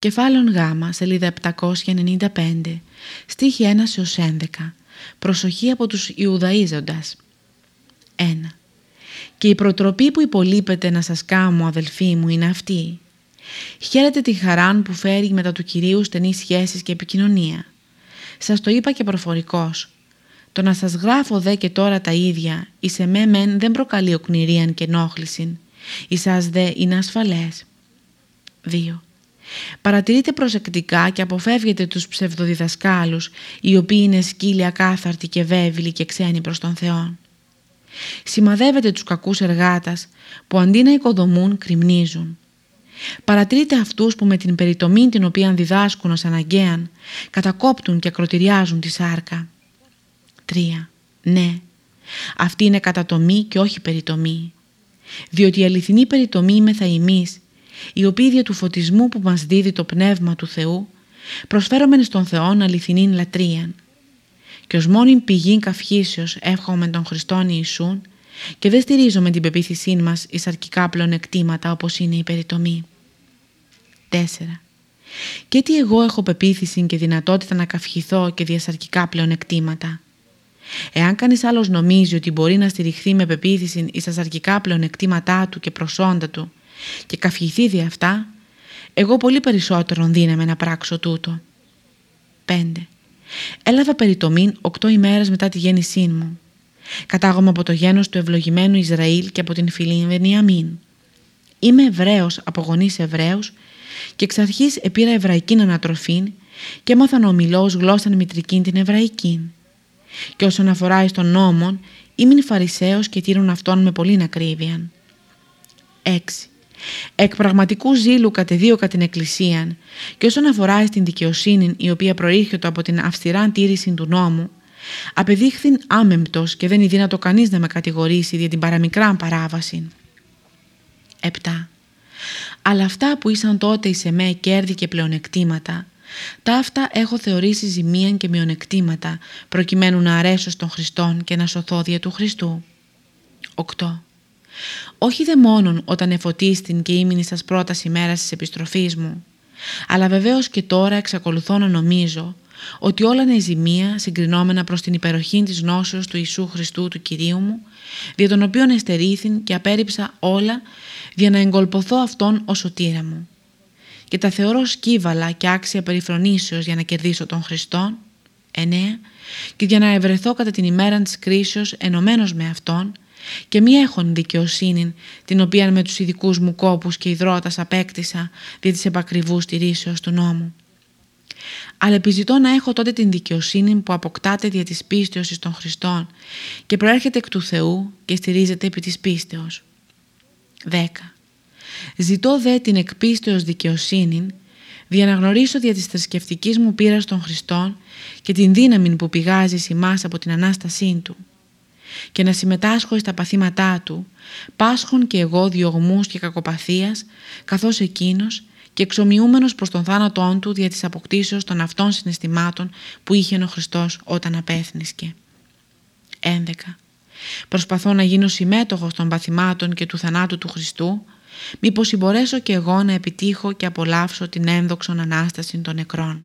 Κεφάλαιο Γ, σελίδα 795, στίχη 1 έως 11. Προσοχή από τους Ιουδαίζοντας. 1. Και η προτροπή που υπολείπεται να σας κάμω αδελφοί μου είναι αυτή. Χαίρετε τη χαράν που φέρει μετά του Κυρίου στενής σχέσεις και επικοινωνία. Σας το είπα και προφορικός. Το να σας γράφω δε και τώρα τα ίδια, εις εμέ μεν δεν προκαλεί οκνηρίαν και ενόχλησιν. Εις σας δε είναι ασφαλές. 2. Παρατηρείτε προσεκτικά και αποφεύγετε τους ψευδοδιδασκάλους, οι οποίοι είναι σκύλοι ακάθαρτοι και βέβηλοι και ξένοι προς τον Θεό. Σημαδεύετε τους κακούς εργάτας που αντί να οικοδομούν κρυμνίζουν. Παρατηρείτε αυτούς που με την περιτομή την οποία διδάσκουν ως αναγκαίαν κατακόπτουν και ακροτηριάζουν τη σάρκα. 3. Ναι, αυτή είναι κατατομή και όχι περιτομή. Διότι η αληθινή περιτομή είμαι θα εμείς οι οποίοι δια του φωτισμού που μας δίδει το Πνεύμα του Θεού, προσφέρομεν στον Θεόν αληθινήν λατρείαν. Και ως μόνη πηγή καυχήσεως εύχομαι τον Χριστόν Ιησούν και δεν στηρίζομαι την πεποίθησή μας εις αρκικά πλεονεκτήματα όπως είναι η περιτομή. 4. Και τι εγώ έχω πεποίθηση και δυνατότητα να καυχηθώ και διασαρκικά πλεονεκτήματα. Εάν κανείς άλλος νομίζει ότι μπορεί να στηριχθεί με πεποίθηση εις τα σαρκικά πλεονεκτήματά του και προσόντα του και καυχηθεί δι' αυτά, εγώ πολύ περισσότερο δύναμαι να πράξω τούτο. 5. Έλαβα περιτομήν οκτώ ημέρες μετά τη γέννησή μου. Κατάγομαι από το γένος του ευλογημένου Ισραήλ και από την φιλή Βενιαμίν. Είμαι Εβραίος από γονείς Εβραίους και εξ αρχής επήρα εβραϊκήν ανατροφήν και έμαθα να ομιλώ ως γλώσσαν μητρικήν την εβραϊκήν. Και όσον αφορά εις τον νόμον, ήμουν Φαρισαίος και τήρουν αυτόν με πολύ ακρίβεια. 6. Εκ πραγματικού ζήλου κατεδίωκα την Εκκλησίαν και όσον αφορά στην δικαιοσύνη η οποία προήρχεται από την αυστηρά τήρηση του νόμου, απεδείχθην άμεμπτος και δεν είναι δύνατο κανείς να με κατηγορήσει για την παραμικρά παράβαση. 7. Αλλά αυτά που ήσαν τότε εις εμέ κέρδη και πλεονεκτήματα, τα αυτά έχω θεωρήσει ζημίαν και μειονεκτήματα προκειμένου να αρέσω στον Χριστόν και να σωθώ δια του Χριστού. 8 όχι δε μόνον όταν εφωτίστην και ήμουν στα πρώτα ημέρα της επιστροφής μου, αλλά βεβαίως και τώρα εξακολουθώ να νομίζω ότι όλα είναι ζημία συγκρινόμενα προς την υπεροχή της γνώσεως του Ιησού Χριστού του Κυρίου μου, δια τον οποίον εστερήθην και απέρριψα όλα για να εγκολποθώ Αυτόν ως σωτήρα μου. Και τα θεωρώ σκύβαλα και άξια περιφρονήσεως για να κερδίσω τον Χριστόν, εννέα, και για να ευρεθώ κατά την ημέρα της κρίσεως ενωμένος με Αυτόν, και μη έχουν δικαιοσύνη την οποία με τους ειδικούς μου κόπους και υδρότας απέκτησα δια της επακριβούς στηρίσεως του νόμου. Αλλά επιζητώ να έχω τότε την δικαιοσύνη που αποκτάται δια της πίστεως εις των Χριστών και προέρχεται εκ του Θεού και στηρίζεται επί της πίστεως. 10. Ζητώ δε την εκπίστεως δικαιοσύνη δια να γνωρίσω δια της θρησκευτικής μου πείρας των Χριστών και την δύναμη που πηγάζει σημάς από την Ανάστασή Του και να συμμετάσχω στα παθήματά του, πάσχων και εγώ διωγμούς και κακοπαθίας, καθώς εκείνος και εξομοιούμενος προς τον θάνατόν του δια της αποκτήσεως των αυτών συναισθημάτων που είχε ο Χριστός όταν απέθνησκε. 11. Προσπαθώ να γίνω συμμέτοχος των παθημάτων και του θανάτου του Χριστού, μήπως συμπορέσω και εγώ να επιτύχω και απολαύσω την ένδοξον Ανάσταση των νεκρών.